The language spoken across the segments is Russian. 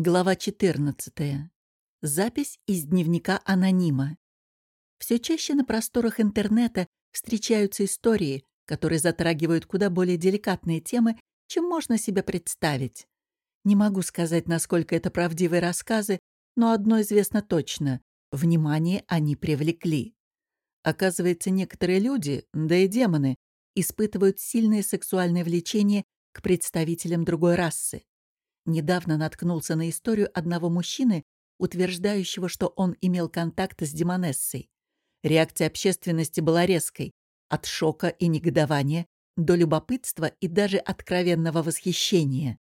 Глава 14. Запись из дневника анонима. Все чаще на просторах интернета встречаются истории, которые затрагивают куда более деликатные темы, чем можно себе представить. Не могу сказать, насколько это правдивые рассказы, но одно известно точно — внимание они привлекли. Оказывается, некоторые люди, да и демоны, испытывают сильное сексуальное влечение к представителям другой расы. Недавно наткнулся на историю одного мужчины, утверждающего, что он имел контакт с демонессой. Реакция общественности была резкой. От шока и негодования до любопытства и даже откровенного восхищения.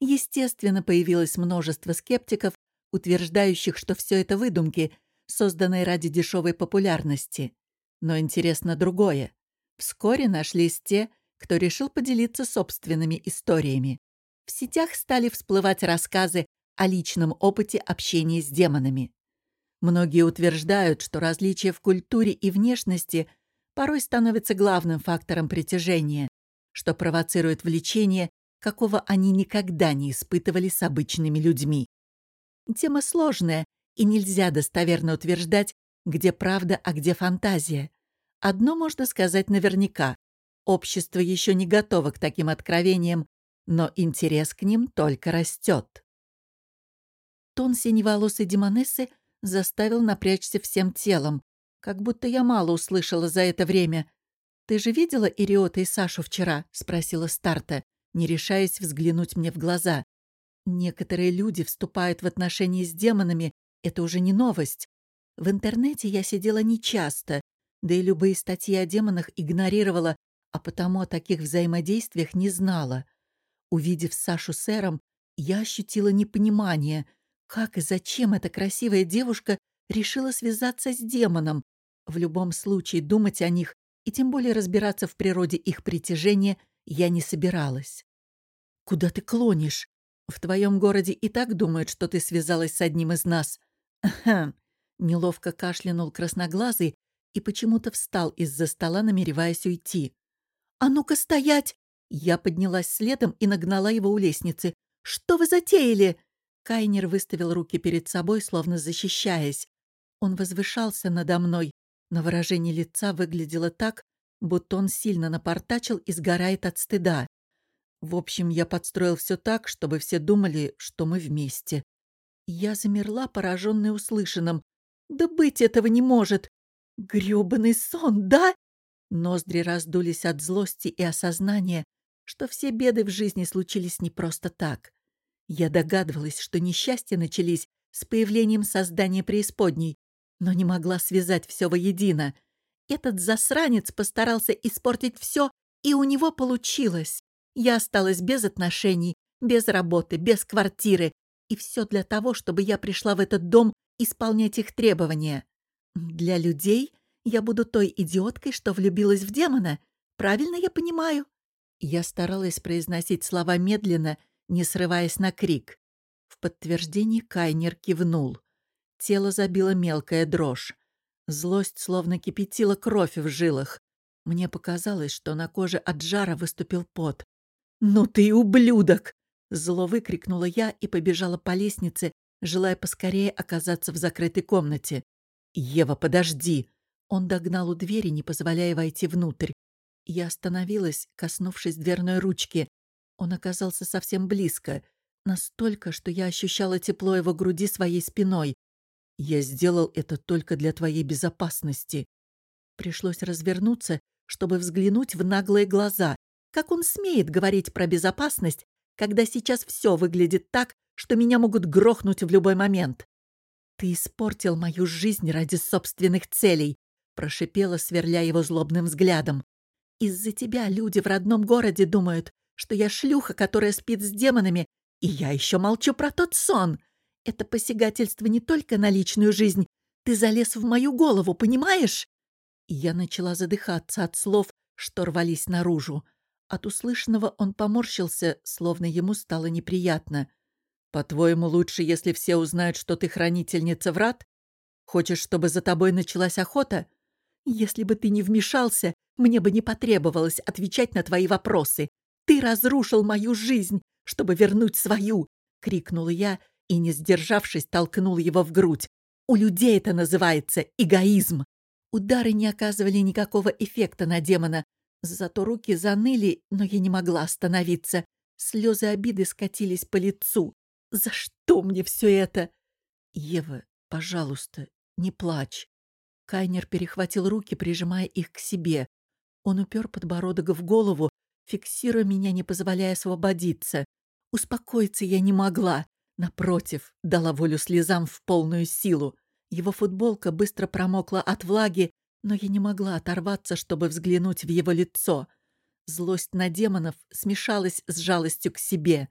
Естественно, появилось множество скептиков, утверждающих, что все это выдумки, созданные ради дешевой популярности. Но интересно другое. Вскоре нашлись те, кто решил поделиться собственными историями в сетях стали всплывать рассказы о личном опыте общения с демонами. Многие утверждают, что различия в культуре и внешности порой становятся главным фактором притяжения, что провоцирует влечение, какого они никогда не испытывали с обычными людьми. Тема сложная, и нельзя достоверно утверждать, где правда, а где фантазия. Одно можно сказать наверняка. Общество еще не готово к таким откровениям но интерес к ним только растет. Тон синеволосой демонессы заставил напрячься всем телом, как будто я мало услышала за это время. «Ты же видела Ириота и Сашу вчера?» — спросила Старта, не решаясь взглянуть мне в глаза. «Некоторые люди вступают в отношения с демонами, это уже не новость. В интернете я сидела нечасто, да и любые статьи о демонах игнорировала, а потому о таких взаимодействиях не знала. Увидев Сашу с Эром, я ощутила непонимание, как и зачем эта красивая девушка решила связаться с демоном. В любом случае думать о них и тем более разбираться в природе их притяжения я не собиралась. «Куда ты клонишь? В твоем городе и так думают, что ты связалась с одним из нас». «Ахм!» — неловко кашлянул красноглазый и почему-то встал из-за стола, намереваясь уйти. «А ну-ка стоять!» Я поднялась следом и нагнала его у лестницы. «Что вы затеяли?» Кайнер выставил руки перед собой, словно защищаясь. Он возвышался надо мной, но выражение лица выглядело так, будто он сильно напортачил и сгорает от стыда. В общем, я подстроил все так, чтобы все думали, что мы вместе. Я замерла, пораженная услышанным. «Да быть этого не может! грёбаный сон, да?» Ноздри раздулись от злости и осознания, что все беды в жизни случились не просто так. Я догадывалась, что несчастья начались с появлением создания преисподней, но не могла связать все воедино. Этот засранец постарался испортить все, и у него получилось. Я осталась без отношений, без работы, без квартиры, и все для того, чтобы я пришла в этот дом исполнять их требования. Для людей я буду той идиоткой, что влюбилась в демона. Правильно я понимаю? Я старалась произносить слова медленно, не срываясь на крик. В подтверждении Кайнер кивнул. Тело забило мелкая дрожь. Злость словно кипятила кровь в жилах. Мне показалось, что на коже от жара выступил пот. «Ну ты ублюдок!» Зло выкрикнула я и побежала по лестнице, желая поскорее оказаться в закрытой комнате. «Ева, подожди!» Он догнал у двери, не позволяя войти внутрь. Я остановилась, коснувшись дверной ручки. Он оказался совсем близко, настолько, что я ощущала тепло его груди своей спиной. Я сделал это только для твоей безопасности. Пришлось развернуться, чтобы взглянуть в наглые глаза. Как он смеет говорить про безопасность, когда сейчас все выглядит так, что меня могут грохнуть в любой момент? «Ты испортил мою жизнь ради собственных целей», — прошипела, сверля его злобным взглядом. Из-за тебя люди в родном городе думают, что я шлюха, которая спит с демонами, и я еще молчу про тот сон. Это посягательство не только на личную жизнь. Ты залез в мою голову, понимаешь?» я начала задыхаться от слов, что рвались наружу. От услышанного он поморщился, словно ему стало неприятно. «По-твоему, лучше, если все узнают, что ты хранительница врат? Хочешь, чтобы за тобой началась охота? Если бы ты не вмешался, мне бы не потребовалось отвечать на твои вопросы. Ты разрушил мою жизнь, чтобы вернуть свою!» — крикнула я и, не сдержавшись, толкнул его в грудь. У людей это называется эгоизм. Удары не оказывали никакого эффекта на демона, зато руки заныли, но я не могла остановиться. Слезы обиды скатились по лицу. «За что мне все это?» «Ева, пожалуйста, не плачь». Кайнер перехватил руки, прижимая их к себе. Он упер подбородок в голову, фиксируя меня, не позволяя освободиться. Успокоиться я не могла. Напротив, дала волю слезам в полную силу. Его футболка быстро промокла от влаги, но я не могла оторваться, чтобы взглянуть в его лицо. Злость на демонов смешалась с жалостью к себе.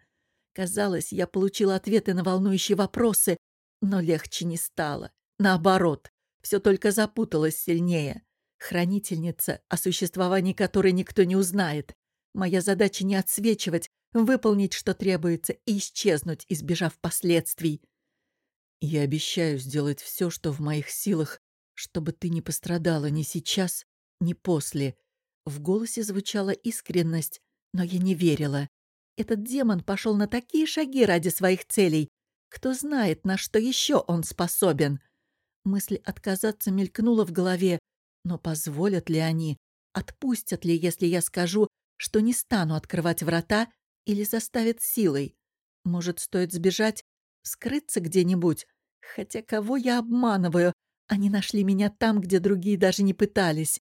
Казалось, я получила ответы на волнующие вопросы, но легче не стало. Наоборот, все только запуталось сильнее. Хранительница, о существовании которой никто не узнает. Моя задача не отсвечивать, выполнить, что требуется, и исчезнуть, избежав последствий. Я обещаю сделать все, что в моих силах, чтобы ты не пострадала ни сейчас, ни после. В голосе звучала искренность, но я не верила. Этот демон пошел на такие шаги ради своих целей. Кто знает, на что еще он способен. Мысль отказаться мелькнула в голове, но позволят ли они? Отпустят ли, если я скажу, что не стану открывать врата или заставят силой? Может, стоит сбежать, скрыться где-нибудь? Хотя кого я обманываю? Они нашли меня там, где другие даже не пытались.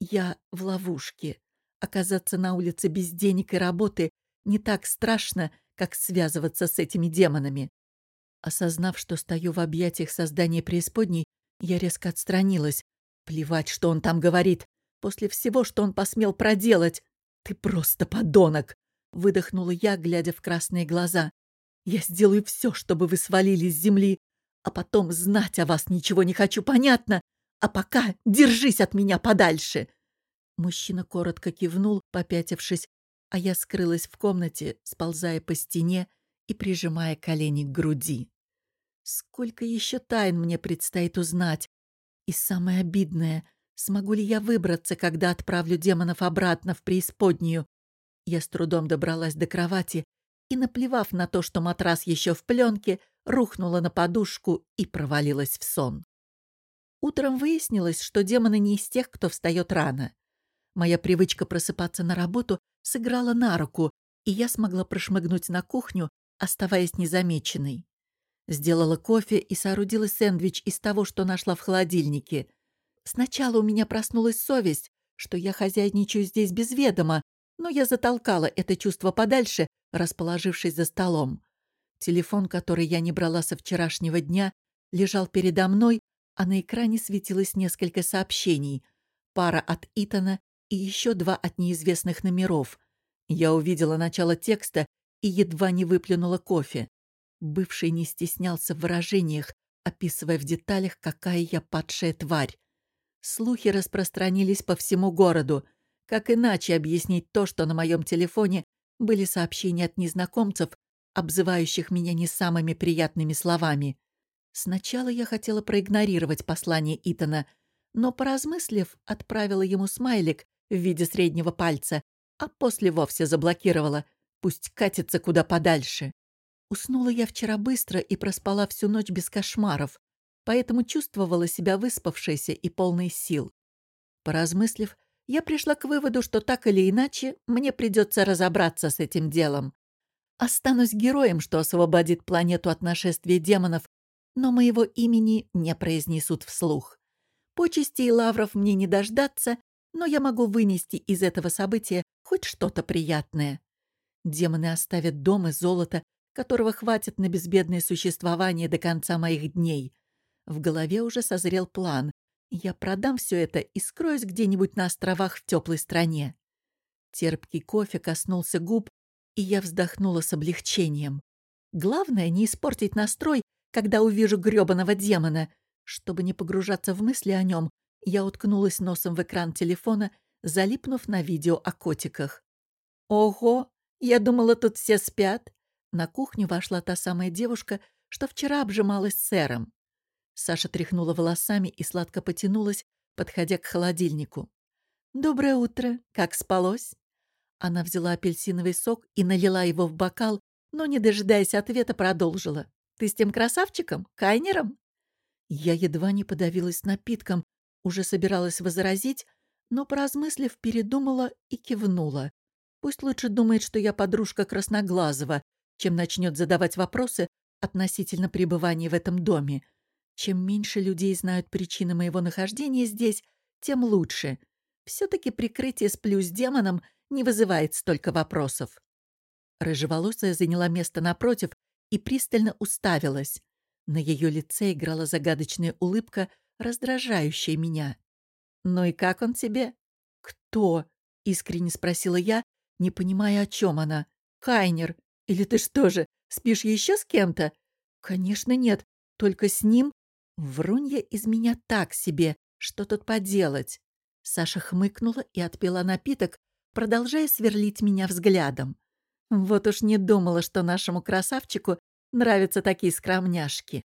Я в ловушке. Оказаться на улице без денег и работы не так страшно, как связываться с этими демонами. Осознав, что стою в объятиях создания преисподней, я резко отстранилась, Плевать, что он там говорит. После всего, что он посмел проделать. Ты просто подонок!» Выдохнула я, глядя в красные глаза. «Я сделаю все, чтобы вы свалились с земли, а потом знать о вас ничего не хочу, понятно? А пока держись от меня подальше!» Мужчина коротко кивнул, попятившись, а я скрылась в комнате, сползая по стене и прижимая колени к груди. Сколько еще тайн мне предстоит узнать, и самое обидное, смогу ли я выбраться, когда отправлю демонов обратно в преисподнюю? Я с трудом добралась до кровати и, наплевав на то, что матрас еще в пленке, рухнула на подушку и провалилась в сон. Утром выяснилось, что демоны не из тех, кто встает рано. Моя привычка просыпаться на работу сыграла на руку, и я смогла прошмыгнуть на кухню, оставаясь незамеченной. Сделала кофе и соорудила сэндвич из того, что нашла в холодильнике. Сначала у меня проснулась совесть, что я хозяйничаю здесь без ведома, но я затолкала это чувство подальше, расположившись за столом. Телефон, который я не брала со вчерашнего дня, лежал передо мной, а на экране светилось несколько сообщений. Пара от Итана и еще два от неизвестных номеров. Я увидела начало текста и едва не выплюнула кофе. Бывший не стеснялся в выражениях, описывая в деталях, какая я падшая тварь. Слухи распространились по всему городу. Как иначе объяснить то, что на моем телефоне были сообщения от незнакомцев, обзывающих меня не самыми приятными словами? Сначала я хотела проигнорировать послание Итана, но, поразмыслив, отправила ему смайлик в виде среднего пальца, а после вовсе заблокировала. Пусть катится куда подальше. Уснула я вчера быстро и проспала всю ночь без кошмаров, поэтому чувствовала себя выспавшейся и полной сил. Поразмыслив, я пришла к выводу, что так или иначе мне придется разобраться с этим делом. Останусь героем, что освободит планету от нашествия демонов, но моего имени не произнесут вслух. Почести и лавров мне не дождаться, но я могу вынести из этого события хоть что-то приятное. Демоны оставят дом и золото, которого хватит на безбедное существование до конца моих дней. В голове уже созрел план. Я продам все это и скроюсь где-нибудь на островах в теплой стране. Терпкий кофе коснулся губ, и я вздохнула с облегчением. Главное — не испортить настрой, когда увижу грёбаного демона. Чтобы не погружаться в мысли о нем, я уткнулась носом в экран телефона, залипнув на видео о котиках. «Ого! Я думала, тут все спят. На кухню вошла та самая девушка, что вчера обжималась с сэром. Саша тряхнула волосами и сладко потянулась, подходя к холодильнику. «Доброе утро! Как спалось?» Она взяла апельсиновый сок и налила его в бокал, но, не дожидаясь ответа, продолжила. Ты с тем красавчиком? Кайнером?» Я едва не подавилась напитком, уже собиралась возразить, но, поразмыслив, передумала и кивнула. Пусть лучше думает, что я подружка Красноглазого, чем начнет задавать вопросы относительно пребывания в этом доме. Чем меньше людей знают причины моего нахождения здесь, тем лучше. Все-таки прикрытие с плюс-демоном не вызывает столько вопросов. Рыжеволосая заняла место напротив и пристально уставилась. На ее лице играла загадочная улыбка, раздражающая меня. «Ну и как он тебе?» «Кто?» — искренне спросила я, не понимая, о чем она. «Хайнер, или ты что же, спишь еще с кем-то?» «Конечно нет, только с ним». Врунья из меня так себе, что тут поделать. Саша хмыкнула и отпила напиток, продолжая сверлить меня взглядом. Вот уж не думала, что нашему красавчику нравятся такие скромняшки.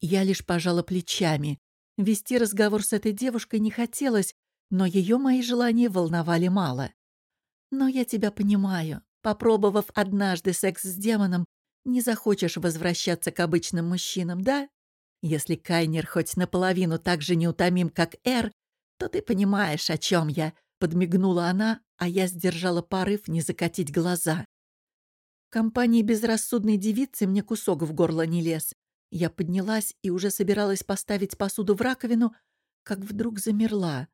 Я лишь пожала плечами. Вести разговор с этой девушкой не хотелось, но ее мои желания волновали мало. Но я тебя понимаю. Попробовав однажды секс с демоном, не захочешь возвращаться к обычным мужчинам, да? Если Кайнер хоть наполовину так же неутомим, как Эр, то ты понимаешь, о чем я», — подмигнула она, а я сдержала порыв не закатить глаза. В компании безрассудной девицы мне кусок в горло не лез. Я поднялась и уже собиралась поставить посуду в раковину, как вдруг замерла.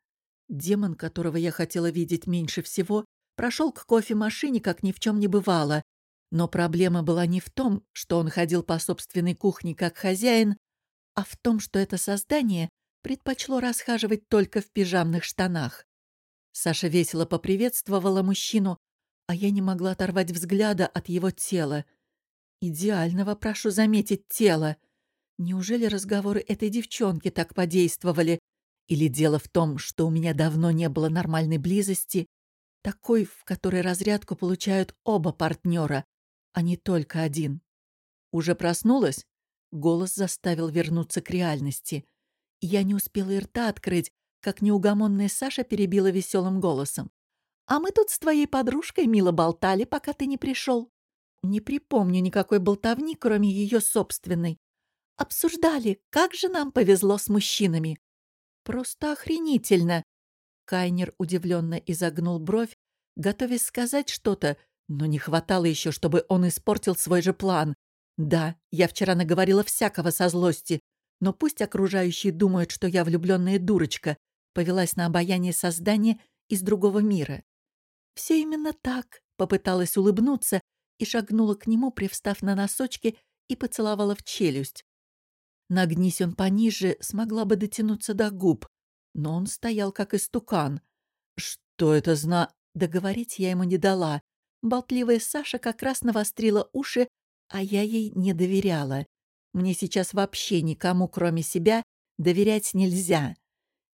Демон, которого я хотела видеть меньше всего, прошел к кофемашине, как ни в чем не бывало. Но проблема была не в том, что он ходил по собственной кухне как хозяин, а в том, что это создание предпочло расхаживать только в пижамных штанах. Саша весело поприветствовала мужчину, а я не могла оторвать взгляда от его тела. Идеального, прошу заметить, тела. Неужели разговоры этой девчонки так подействовали? Или дело в том, что у меня давно не было нормальной близости, такой, в которой разрядку получают оба партнера, а не только один? Уже проснулась? Голос заставил вернуться к реальности. Я не успела и рта открыть, как неугомонная Саша перебила веселым голосом. «А мы тут с твоей подружкой мило болтали, пока ты не пришел. Не припомню никакой болтовни, кроме ее собственной. Обсуждали, как же нам повезло с мужчинами. Просто охренительно!» Кайнер удивленно изогнул бровь, готовясь сказать что-то, но не хватало еще, чтобы он испортил свой же план. Да, я вчера наговорила всякого со злости, но пусть окружающие думают, что я влюбленная дурочка, повелась на обаяние создания из другого мира. Все именно так, попыталась улыбнуться и шагнула к нему, привстав на носочки и поцеловала в челюсть. Нагнись он пониже, смогла бы дотянуться до губ, но он стоял как истукан. Что это зна... Договорить я ему не дала. Болтливая Саша как раз навострила уши, а я ей не доверяла. Мне сейчас вообще никому, кроме себя, доверять нельзя.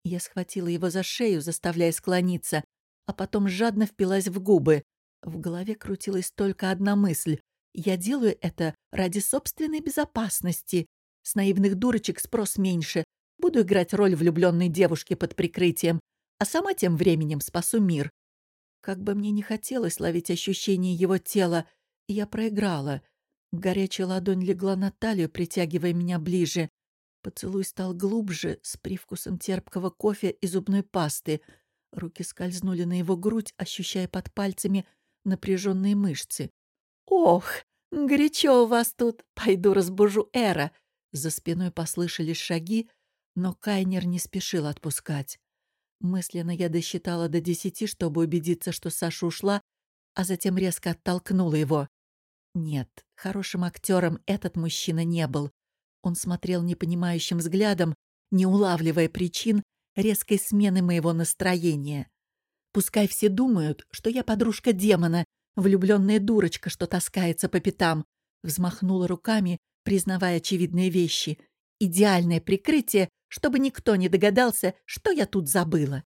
Я схватила его за шею, заставляя склониться, а потом жадно впилась в губы. В голове крутилась только одна мысль. Я делаю это ради собственной безопасности. С наивных дурочек спрос меньше. Буду играть роль влюбленной девушки под прикрытием, а сама тем временем спасу мир. Как бы мне не хотелось ловить ощущение его тела, я проиграла — Горячая ладонь легла на талию, притягивая меня ближе. Поцелуй стал глубже, с привкусом терпкого кофе и зубной пасты. Руки скользнули на его грудь, ощущая под пальцами напряженные мышцы. «Ох, горячо у вас тут! Пойду разбужу Эра!» За спиной послышались шаги, но Кайнер не спешил отпускать. Мысленно я досчитала до десяти, чтобы убедиться, что Саша ушла, а затем резко оттолкнула его. Нет, хорошим актером этот мужчина не был. Он смотрел непонимающим взглядом, не улавливая причин резкой смены моего настроения. Пускай все думают, что я подружка демона, влюбленная дурочка, что таскается по пятам, взмахнула руками, признавая очевидные вещи. Идеальное прикрытие, чтобы никто не догадался, что я тут забыла.